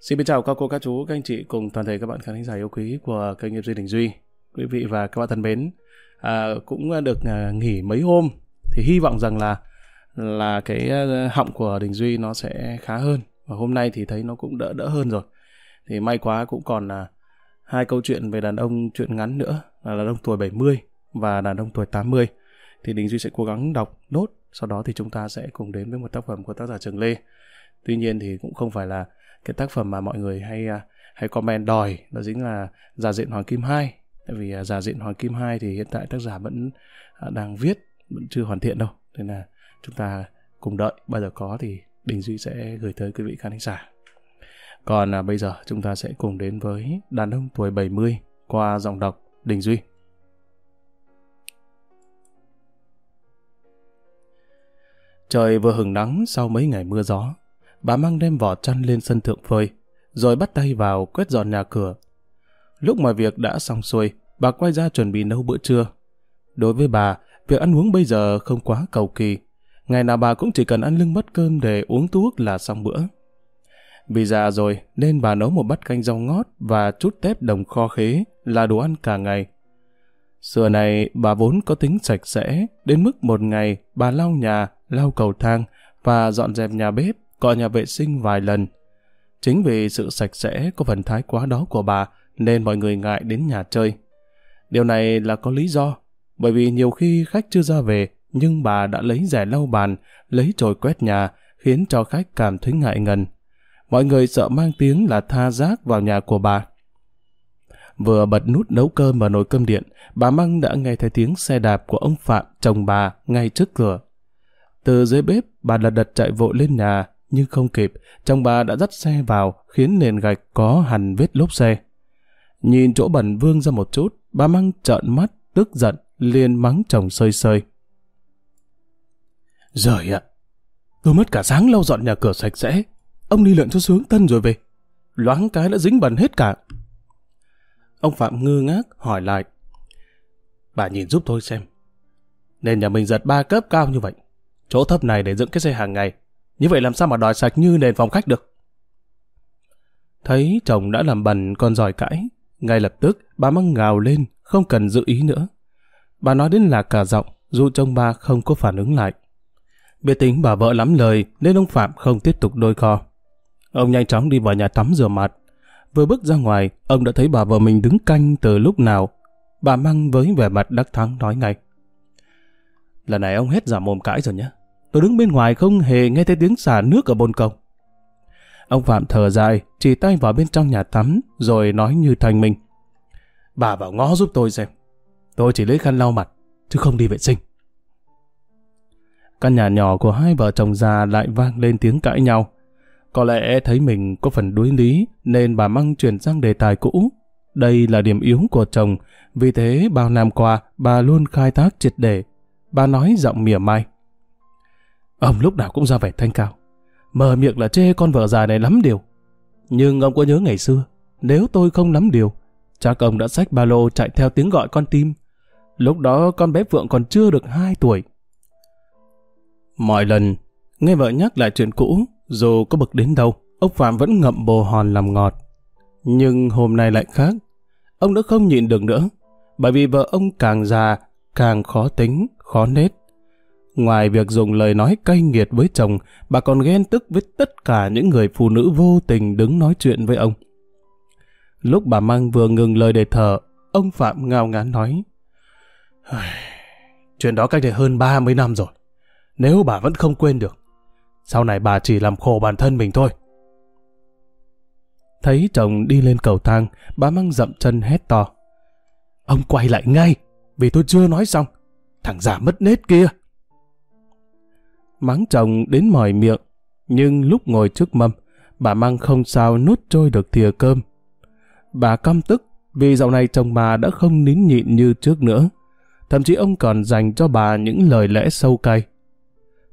Xin chào các cô, các chú, các anh chị cùng toàn thể các bạn khán giả yêu quý của kênh nghiệp Duy Đình Duy. Quý vị và các bạn thân mến, à, cũng được à, nghỉ mấy hôm thì hy vọng rằng là là cái à, họng của Đình Duy nó sẽ khá hơn và hôm nay thì thấy nó cũng đỡ đỡ hơn rồi. Thì may quá cũng còn là hai câu chuyện về đàn ông chuyện ngắn nữa là đàn ông tuổi 70 và đàn ông tuổi 80 thì Đình Duy sẽ cố gắng đọc nốt sau đó thì chúng ta sẽ cùng đến với một tác phẩm của tác giả Trường Lê. Tuy nhiên thì cũng không phải là cái tác phẩm mà mọi người hay à, hay comment đòi đó chính là giả diện hoàng kim 2 tại vì à, giả diện hoàng kim 2 thì hiện tại tác giả vẫn à, đang viết vẫn chưa hoàn thiện đâu. Nên là chúng ta cùng đợi bao giờ có thì đình duy sẽ gửi tới quý vị khán giả. Còn à, bây giờ chúng ta sẽ cùng đến với đàn ông tuổi 70 qua giọng đọc đình duy. Trời vừa hừng nắng sau mấy ngày mưa gió, bà mang đem vỏ chăn lên sân thượng phơi, rồi bắt tay vào quét dọn nhà cửa. Lúc mọi việc đã xong xuôi, bà quay ra chuẩn bị nấu bữa trưa. Đối với bà, việc ăn uống bây giờ không quá cầu kỳ. Ngày nào bà cũng chỉ cần ăn lưng mất cơm để uống thuốc là xong bữa. Vì già rồi nên bà nấu một bát canh rau ngót và chút tép đồng kho khế là đồ ăn cả ngày. Xưa này bà vốn có tính sạch sẽ, đến mức một ngày bà lau nhà, lau cầu thang và dọn dẹp nhà bếp cọ nhà vệ sinh vài lần. Chính vì sự sạch sẽ có phần thái quá đó của bà nên mọi người ngại đến nhà chơi. Điều này là có lý do, bởi vì nhiều khi khách chưa ra về nhưng bà đã lấy rẻ lau bàn, lấy chổi quét nhà khiến cho khách cảm thấy ngại ngần. Mọi người sợ mang tiếng là tha rác vào nhà của bà. Vừa bật nút nấu cơm vào nồi cơm điện, bà Măng đã nghe thấy tiếng xe đạp của ông Phạm, chồng bà, ngay trước cửa. Từ dưới bếp, bà lật đật chạy vội lên nhà, nhưng không kịp, chồng bà đã dắt xe vào, khiến nền gạch có hằn vết lốp xe. Nhìn chỗ bẩn vương ra một chút, bà Măng trợn mắt, tức giận, liền mắng chồng sơi sơi. Giời ạ, tôi mất cả sáng lau dọn nhà cửa sạch sẽ, ông đi lượn cho sướng tân rồi về. Loáng cái đã dính bẩn hết cả. Ông Phạm ngơ ngác hỏi lại. Bà nhìn giúp tôi xem. Nên nhà mình giật ba cấp cao như vậy. Chỗ thấp này để dựng cái xe hàng ngày. Như vậy làm sao mà đòi sạch như nền phòng khách được? Thấy chồng đã làm bẩn con giỏi cãi. Ngay lập tức bà mắng ngào lên, không cần dự ý nữa. Bà nói đến là cả giọng, dù chồng bà không có phản ứng lại. Biết tính bà vợ lắm lời nên ông Phạm không tiếp tục đôi co. Ông nhanh chóng đi vào nhà tắm rửa mặt. Vừa bước ra ngoài, ông đã thấy bà vợ mình đứng canh từ lúc nào. Bà Măng với vẻ mặt đắc thắng nói ngay. Lần này ông hết giả mồm cãi rồi nhé. Tôi đứng bên ngoài không hề nghe thấy tiếng xả nước ở bồn cầu. Ông Phạm thở dài, chỉ tay vào bên trong nhà tắm, rồi nói như thành mình. Bà vào ngõ giúp tôi xem. Tôi chỉ lấy khăn lau mặt, chứ không đi vệ sinh. Căn nhà nhỏ của hai vợ chồng già lại vang lên tiếng cãi nhau. Có lẽ thấy mình có phần đuối lý nên bà Măng chuyển sang đề tài cũ. Đây là điểm yếu của chồng, vì thế bao năm qua bà luôn khai thác triệt để. Bà nói giọng mỉa mai. Ông lúc nào cũng ra vẻ thanh cao. Mở miệng là chê con vợ già này lắm điều. Nhưng ông có nhớ ngày xưa, nếu tôi không lắm điều, chắc ông đã xách ba lô chạy theo tiếng gọi con tim. Lúc đó con bé Phượng còn chưa được 2 tuổi. Mọi lần, nghe vợ nhắc lại chuyện cũ, dù có bực đến đâu, ông Phạm vẫn ngậm bồ hòn làm ngọt. Nhưng hôm nay lại khác. Ông đã không nhịn được nữa, bởi vì vợ ông càng già, càng khó tính, khó nết. Ngoài việc dùng lời nói cay nghiệt với chồng, bà còn ghen tức với tất cả những người phụ nữ vô tình đứng nói chuyện với ông. Lúc bà Mang vừa ngừng lời để thở, ông Phạm ngao ngán nói Chuyện đó cách đây hơn 30 năm rồi. Nếu bà vẫn không quên được, sau này bà chỉ làm khổ bản thân mình thôi. Thấy chồng đi lên cầu thang, bà Mang dậm chân hét to. Ông quay lại ngay, vì tôi chưa nói xong. Thằng già mất nết kia mắng chồng đến mỏi miệng, nhưng lúc ngồi trước mâm, bà mang không sao nuốt trôi được thìa cơm. Bà căm tức vì dạo này chồng bà đã không nín nhịn như trước nữa. Thậm chí ông còn dành cho bà những lời lẽ sâu cay.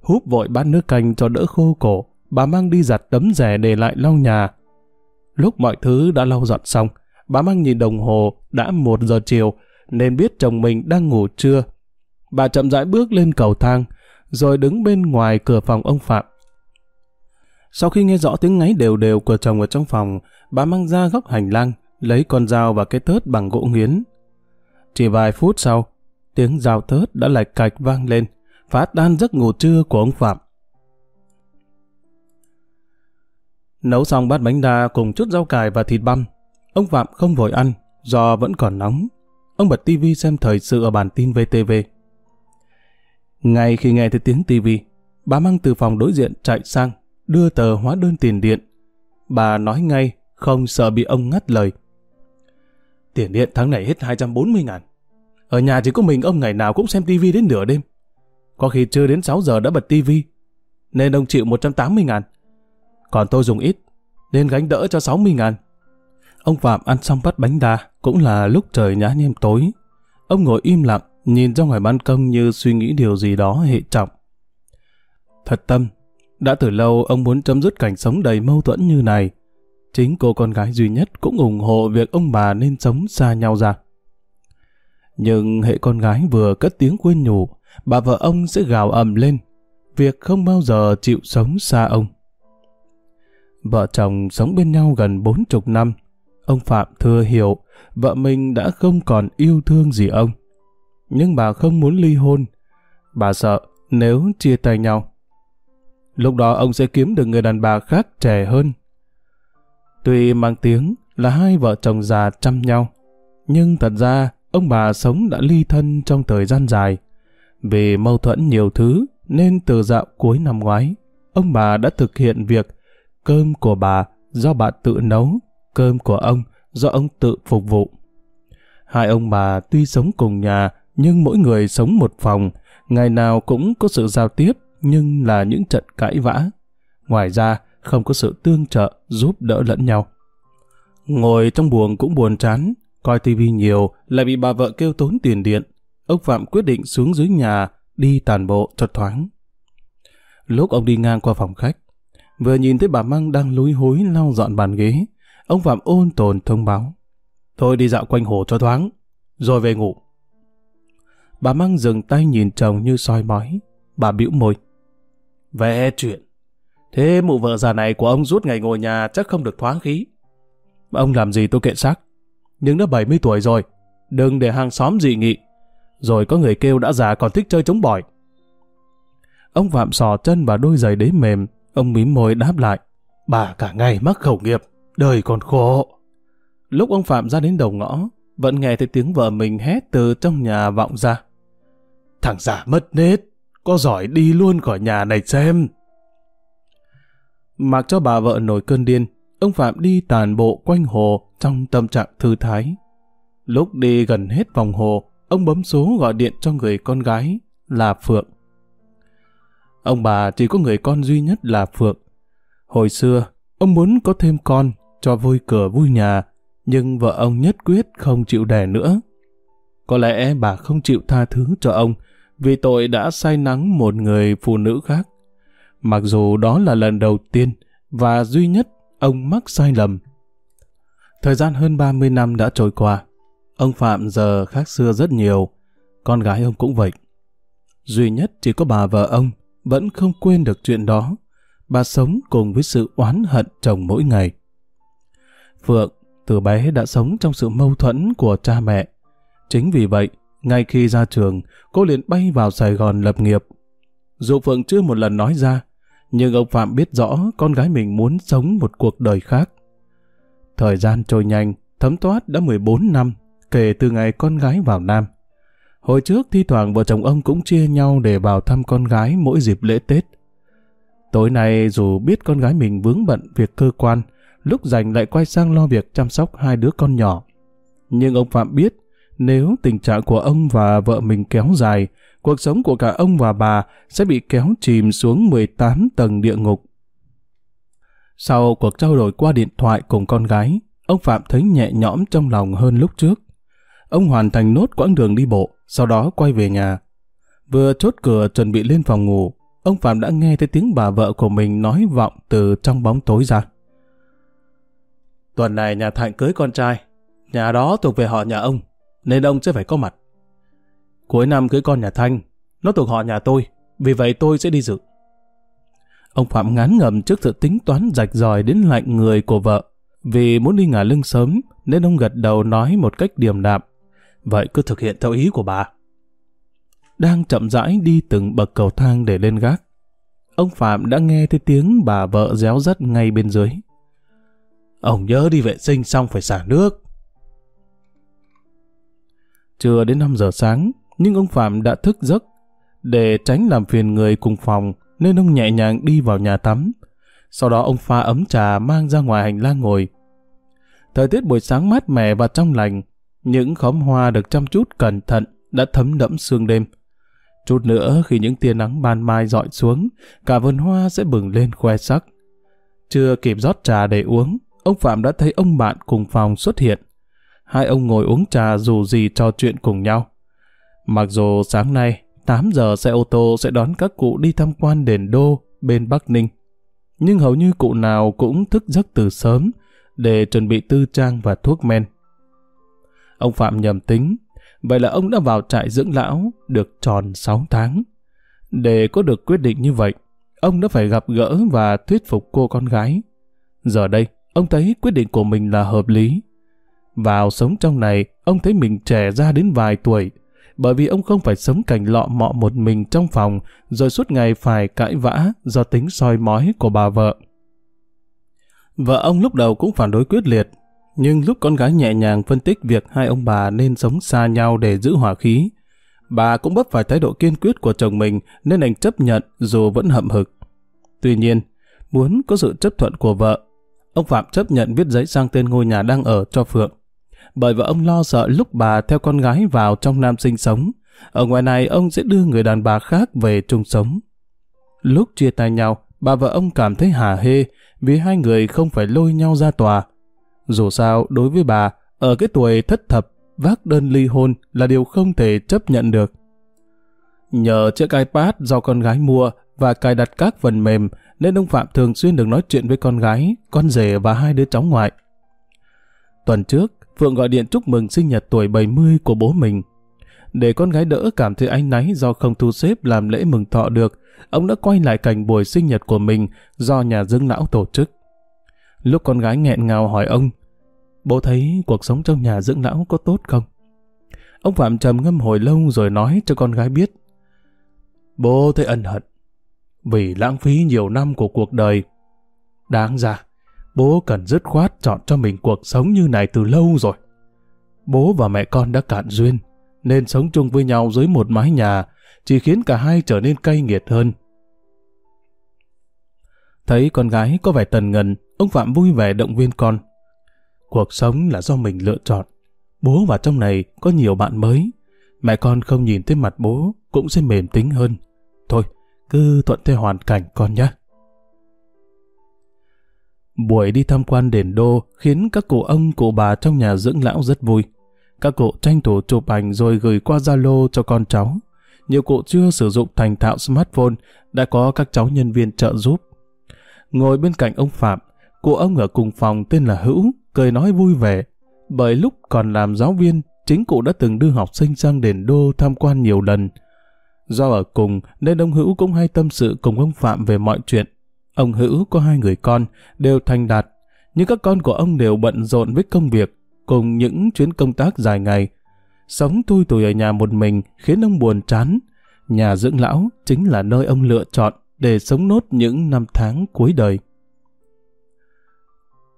Húp vội bát nước canh cho đỡ khô cổ, bà mang đi giặt tấm rẻ để lại lau nhà. Lúc mọi thứ đã lau dọn xong, bà mang nhìn đồng hồ đã một giờ chiều, nên biết chồng mình đang ngủ trưa. Bà chậm rãi bước lên cầu thang, rồi đứng bên ngoài cửa phòng ông Phạm. Sau khi nghe rõ tiếng ngáy đều đều của chồng ở trong phòng, bà mang ra góc hành lang, lấy con dao và cái tớt bằng gỗ nghiến. Chỉ vài phút sau, tiếng dao tớt đã lạch cạch vang lên, phá tan giấc ngủ trưa của ông Phạm. Nấu xong bát bánh đa cùng chút rau cải và thịt băm. Ông Phạm không vội ăn, do vẫn còn nóng. Ông bật tivi xem thời sự ở bản tin VTV. Ngay khi nghe thấy tiếng tivi, bà mang từ phòng đối diện chạy sang, đưa tờ hóa đơn tiền điện. Bà nói ngay, không sợ bị ông ngắt lời. Tiền điện tháng này hết 240 ngàn. Ở nhà chỉ có mình ông ngày nào cũng xem tivi đến nửa đêm. Có khi chưa đến 6 giờ đã bật tivi, nên ông chịu 180 ngàn. Còn tôi dùng ít, nên gánh đỡ cho 60 ngàn. Ông Phạm ăn xong bát bánh đa, cũng là lúc trời nhá nhem tối. Ông ngồi im lặng, nhìn ra ngoài ban công như suy nghĩ điều gì đó hệ trọng. Thật tâm, đã từ lâu ông muốn chấm dứt cảnh sống đầy mâu thuẫn như này. Chính cô con gái duy nhất cũng ủng hộ việc ông bà nên sống xa nhau ra. Nhưng hệ con gái vừa cất tiếng khuyên nhủ, bà vợ ông sẽ gào ầm lên, việc không bao giờ chịu sống xa ông. Vợ chồng sống bên nhau gần bốn chục năm, ông Phạm thừa hiểu vợ mình đã không còn yêu thương gì ông. Nhưng bà không muốn ly hôn. Bà sợ nếu chia tay nhau. Lúc đó ông sẽ kiếm được người đàn bà khác trẻ hơn. Tuy mang tiếng là hai vợ chồng già chăm nhau, nhưng thật ra ông bà sống đã ly thân trong thời gian dài. Vì mâu thuẫn nhiều thứ nên từ dạo cuối năm ngoái, ông bà đã thực hiện việc cơm của bà do bà tự nấu, cơm của ông do ông tự phục vụ. Hai ông bà tuy sống cùng nhà, nhưng mỗi người sống một phòng, ngày nào cũng có sự giao tiếp, nhưng là những trận cãi vã. Ngoài ra, không có sự tương trợ, giúp đỡ lẫn nhau. Ngồi trong buồng cũng buồn chán, coi tivi nhiều lại bị bà vợ kêu tốn tiền điện. Ông Phạm quyết định xuống dưới nhà, đi tàn bộ cho thoáng. Lúc ông đi ngang qua phòng khách, vừa nhìn thấy bà Măng đang lúi hối lau dọn bàn ghế, ông Phạm ôn tồn thông báo. Thôi đi dạo quanh hồ cho thoáng, rồi về ngủ. Bà Măng dừng tay nhìn chồng như soi mói. Bà bĩu môi. Vẽ chuyện. Thế mụ vợ già này của ông rút ngày ngồi nhà chắc không được thoáng khí. Ông làm gì tôi kệ xác. Nhưng đã 70 tuổi rồi. Đừng để hàng xóm dị nghị. Rồi có người kêu đã già còn thích chơi chống bỏi. Ông Phạm sò chân vào đôi giày đế mềm. Ông mím môi đáp lại. Bà cả ngày mắc khẩu nghiệp. Đời còn khổ. Lúc ông Phạm ra đến đầu ngõ, vẫn nghe thấy tiếng vợ mình hét từ trong nhà vọng ra. Thằng giả mất nết, có giỏi đi luôn khỏi nhà này xem. Mặc cho bà vợ nổi cơn điên, ông Phạm đi tàn bộ quanh hồ trong tâm trạng thư thái. Lúc đi gần hết vòng hồ, ông bấm số gọi điện cho người con gái là Phượng. Ông bà chỉ có người con duy nhất là Phượng. Hồi xưa, ông muốn có thêm con cho vui cửa vui nhà, nhưng vợ ông nhất quyết không chịu đẻ nữa. Có lẽ bà không chịu tha thứ cho ông vì tội đã say nắng một người phụ nữ khác. Mặc dù đó là lần đầu tiên và duy nhất ông mắc sai lầm. Thời gian hơn 30 năm đã trôi qua. Ông Phạm giờ khác xưa rất nhiều. Con gái ông cũng vậy. Duy nhất chỉ có bà vợ ông vẫn không quên được chuyện đó. Bà sống cùng với sự oán hận chồng mỗi ngày. Phượng từ bé đã sống trong sự mâu thuẫn của cha mẹ. Chính vì vậy, ngay khi ra trường, cô liền bay vào Sài Gòn lập nghiệp. Dù Phượng chưa một lần nói ra, nhưng ông Phạm biết rõ con gái mình muốn sống một cuộc đời khác. Thời gian trôi nhanh, thấm thoát đã 14 năm kể từ ngày con gái vào Nam. Hồi trước thi thoảng vợ chồng ông cũng chia nhau để vào thăm con gái mỗi dịp lễ Tết. Tối nay dù biết con gái mình vướng bận việc cơ quan, lúc rảnh lại quay sang lo việc chăm sóc hai đứa con nhỏ. Nhưng ông Phạm biết, nếu tình trạng của ông và vợ mình kéo dài, cuộc sống của cả ông và bà sẽ bị kéo chìm xuống 18 tầng địa ngục. Sau cuộc trao đổi qua điện thoại cùng con gái, ông Phạm thấy nhẹ nhõm trong lòng hơn lúc trước. Ông hoàn thành nốt quãng đường đi bộ, sau đó quay về nhà. Vừa chốt cửa chuẩn bị lên phòng ngủ, ông Phạm đã nghe thấy tiếng bà vợ của mình nói vọng từ trong bóng tối ra. Tuần này nhà Thạnh cưới con trai, nhà đó thuộc về họ nhà ông, nên ông sẽ phải có mặt. Cuối năm cưới con nhà Thanh, nó thuộc họ nhà tôi, vì vậy tôi sẽ đi dự. Ông Phạm ngán ngầm trước sự tính toán rạch ròi đến lạnh người của vợ. Vì muốn đi ngả lưng sớm, nên ông gật đầu nói một cách điềm đạm. Vậy cứ thực hiện theo ý của bà. Đang chậm rãi đi từng bậc cầu thang để lên gác. Ông Phạm đã nghe thấy tiếng bà vợ réo rắt ngay bên dưới. Ông nhớ đi vệ sinh xong phải xả nước. Chưa đến 5 giờ sáng, nhưng ông Phạm đã thức giấc. Để tránh làm phiền người cùng phòng, nên ông nhẹ nhàng đi vào nhà tắm. Sau đó ông pha ấm trà mang ra ngoài hành lang ngồi. Thời tiết buổi sáng mát mẻ và trong lành, những khóm hoa được chăm chút cẩn thận đã thấm đẫm sương đêm. Chút nữa khi những tia nắng ban mai dọi xuống, cả vườn hoa sẽ bừng lên khoe sắc. Chưa kịp rót trà để uống, ông Phạm đã thấy ông bạn cùng phòng xuất hiện. Hai ông ngồi uống trà dù gì trò chuyện cùng nhau. Mặc dù sáng nay, 8 giờ xe ô tô sẽ đón các cụ đi tham quan đền đô bên Bắc Ninh. Nhưng hầu như cụ nào cũng thức giấc từ sớm để chuẩn bị tư trang và thuốc men. Ông Phạm nhầm tính, vậy là ông đã vào trại dưỡng lão được tròn 6 tháng. Để có được quyết định như vậy, ông đã phải gặp gỡ và thuyết phục cô con gái. Giờ đây, ông thấy quyết định của mình là hợp lý. Vào sống trong này, ông thấy mình trẻ ra đến vài tuổi, bởi vì ông không phải sống cảnh lọ mọ một mình trong phòng, rồi suốt ngày phải cãi vã do tính soi mói của bà vợ. Vợ ông lúc đầu cũng phản đối quyết liệt, nhưng lúc con gái nhẹ nhàng phân tích việc hai ông bà nên sống xa nhau để giữ hòa khí, bà cũng bấp phải thái độ kiên quyết của chồng mình nên anh chấp nhận dù vẫn hậm hực. Tuy nhiên, muốn có sự chấp thuận của vợ, ông Phạm chấp nhận viết giấy sang tên ngôi nhà đang ở cho Phượng. Bởi vợ ông lo sợ lúc bà theo con gái vào trong Nam sinh sống, ở ngoài này ông sẽ đưa người đàn bà khác về chung sống. Lúc chia tay nhau, bà vợ ông cảm thấy hà hê vì hai người không phải lôi nhau ra tòa. Dù sao, đối với bà, ở cái tuổi thất thập, vác đơn ly hôn là điều không thể chấp nhận được. Nhờ chiếc iPad do con gái mua và cài đặt các phần mềm nên ông Phạm thường xuyên được nói chuyện với con gái, con rể và hai đứa cháu ngoại. Tuần trước, Phượng gọi điện chúc mừng sinh nhật tuổi 70 của bố mình. Để con gái đỡ cảm thấy anh náy do không thu xếp làm lễ mừng thọ được, ông đã quay lại cảnh buổi sinh nhật của mình do nhà dưỡng lão tổ chức. Lúc con gái nghẹn ngào hỏi ông, bố thấy cuộc sống trong nhà dưỡng lão có tốt không? Ông Phạm trầm ngâm hồi lâu rồi nói cho con gái biết. Bố thấy ân hận, vì lãng phí nhiều năm của cuộc đời. Đáng ra, bố cần dứt khoát chọn cho mình cuộc sống như này từ lâu rồi. Bố và mẹ con đã cạn duyên, nên sống chung với nhau dưới một mái nhà, chỉ khiến cả hai trở nên cay nghiệt hơn. Thấy con gái có vẻ tần ngần, ông Phạm vui vẻ động viên con. Cuộc sống là do mình lựa chọn. Bố vào trong này có nhiều bạn mới. Mẹ con không nhìn thấy mặt bố cũng sẽ mềm tính hơn. Thôi, cứ thuận theo hoàn cảnh con nhé. Buổi đi tham quan đền đô khiến các cụ ông cụ bà trong nhà dưỡng lão rất vui. Các cụ tranh thủ chụp ảnh rồi gửi qua Zalo cho con cháu. Nhiều cụ chưa sử dụng thành thạo smartphone, đã có các cháu nhân viên trợ giúp. Ngồi bên cạnh ông Phạm, cụ ông ở cùng phòng tên là Hữu, cười nói vui vẻ. Bởi lúc còn làm giáo viên, chính cụ đã từng đưa học sinh sang đền đô tham quan nhiều lần. Do ở cùng nên ông Hữu cũng hay tâm sự cùng ông Phạm về mọi chuyện. Ông Hữu có hai người con, đều thành đạt, nhưng các con của ông đều bận rộn với công việc, cùng những chuyến công tác dài ngày. Sống tui tủi ở nhà một mình khiến ông buồn chán. Nhà dưỡng lão chính là nơi ông lựa chọn để sống nốt những năm tháng cuối đời.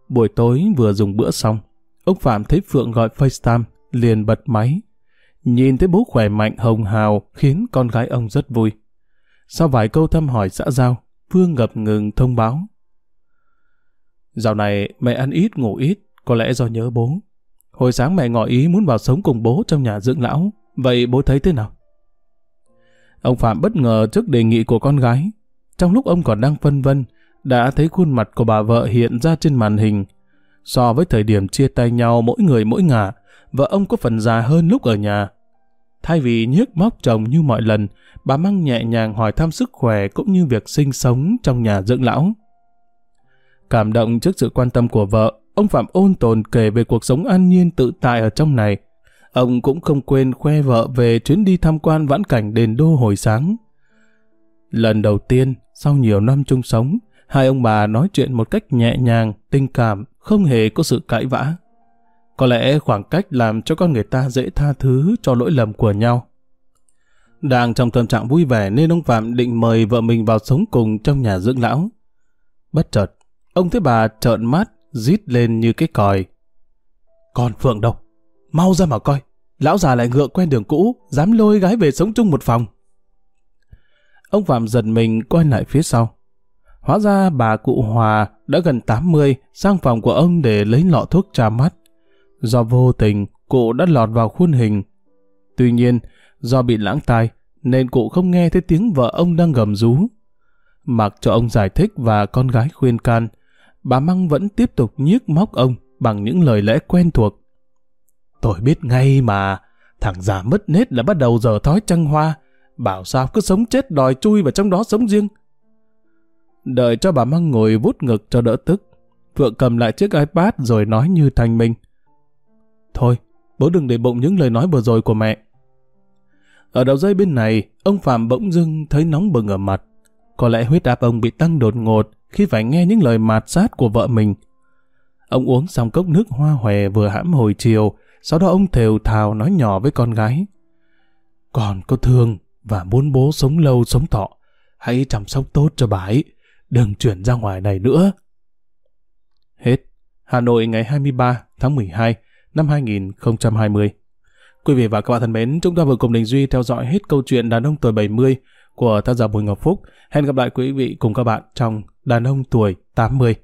Buổi tối vừa dùng bữa xong, ông Phạm thấy Phượng gọi FaceTime, liền bật máy. Nhìn thấy bố khỏe mạnh hồng hào khiến con gái ông rất vui. Sau vài câu thăm hỏi xã giao, Phương ngập ngừng thông báo. Dạo này mẹ ăn ít ngủ ít, có lẽ do nhớ bố. Hồi sáng mẹ ngỏ ý muốn vào sống cùng bố trong nhà dưỡng lão, vậy bố thấy thế nào? Ông Phạm bất ngờ trước đề nghị của con gái. Trong lúc ông còn đang phân vân, đã thấy khuôn mặt của bà vợ hiện ra trên màn hình. So với thời điểm chia tay nhau mỗi người mỗi ngả, vợ ông có phần già hơn lúc ở nhà. Thay vì nhức móc chồng như mọi lần, bà Măng nhẹ nhàng hỏi thăm sức khỏe cũng như việc sinh sống trong nhà dưỡng lão. Cảm động trước sự quan tâm của vợ, ông Phạm ôn tồn kể về cuộc sống an nhiên tự tại ở trong này. Ông cũng không quên khoe vợ về chuyến đi tham quan vãn cảnh đền đô hồi sáng. Lần đầu tiên, sau nhiều năm chung sống, hai ông bà nói chuyện một cách nhẹ nhàng, tình cảm, không hề có sự cãi vã. Có lẽ khoảng cách làm cho con người ta dễ tha thứ cho lỗi lầm của nhau. Đang trong tâm trạng vui vẻ nên ông Phạm định mời vợ mình vào sống cùng trong nhà dưỡng lão. Bất chợt, ông thấy bà trợn mắt, rít lên như cái còi. Con Phượng đâu? Mau ra mà coi. Lão già lại ngựa quen đường cũ, dám lôi gái về sống chung một phòng. Ông Phạm giật mình quay lại phía sau. Hóa ra bà cụ Hòa đã gần 80 sang phòng của ông để lấy lọ thuốc tra mắt. Do vô tình, cụ đã lọt vào khuôn hình. Tuy nhiên, do bị lãng tai, nên cụ không nghe thấy tiếng vợ ông đang gầm rú. Mặc cho ông giải thích và con gái khuyên can, bà Măng vẫn tiếp tục nhiếc móc ông bằng những lời lẽ quen thuộc. Tôi biết ngay mà, thằng già mất nết là bắt đầu giờ thói trăng hoa, bảo sao cứ sống chết đòi chui vào trong đó sống riêng. Đợi cho bà Măng ngồi vút ngực cho đỡ tức, Phượng cầm lại chiếc iPad rồi nói như thành mình. Thôi, bố đừng để bụng những lời nói vừa rồi của mẹ. Ở đầu dây bên này, ông Phạm bỗng dưng thấy nóng bừng ở mặt. Có lẽ huyết áp ông bị tăng đột ngột khi phải nghe những lời mạt sát của vợ mình. Ông uống xong cốc nước hoa hòe vừa hãm hồi chiều, sau đó ông thều thào nói nhỏ với con gái. Còn có thương và muốn bố sống lâu sống thọ, hãy chăm sóc tốt cho bà ấy, đừng chuyển ra ngoài này nữa. Hết. Hà Nội ngày 23 tháng 12 năm 2020 Quý vị và các bạn thân mến, chúng ta vừa cùng Đình Duy theo dõi hết câu chuyện Đàn ông tuổi 70 của tác giả Bùi Ngọc Phúc. Hẹn gặp lại quý vị cùng các bạn trong Đàn ông tuổi 80.